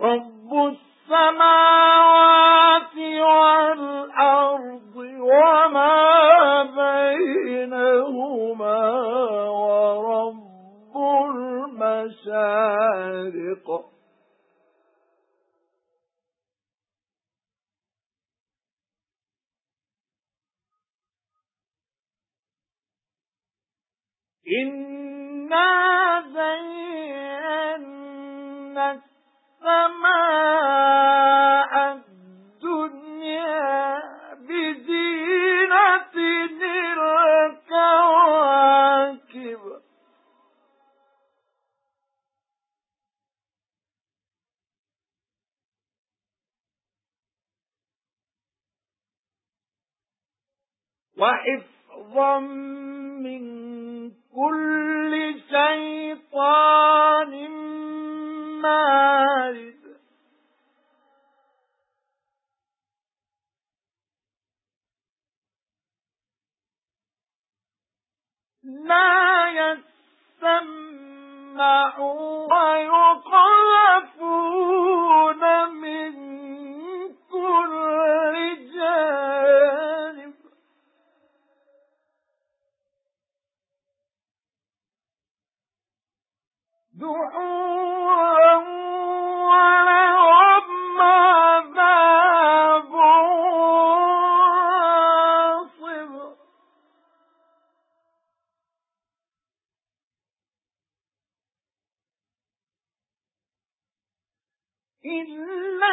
رب السماوات والأرض وما بينهما ورب المشارق. إِنَّا وَحِفْظًا مِنْ كُلِّ شَيْطَانٍ مارد. لا يسمعون دعوا إِلَّا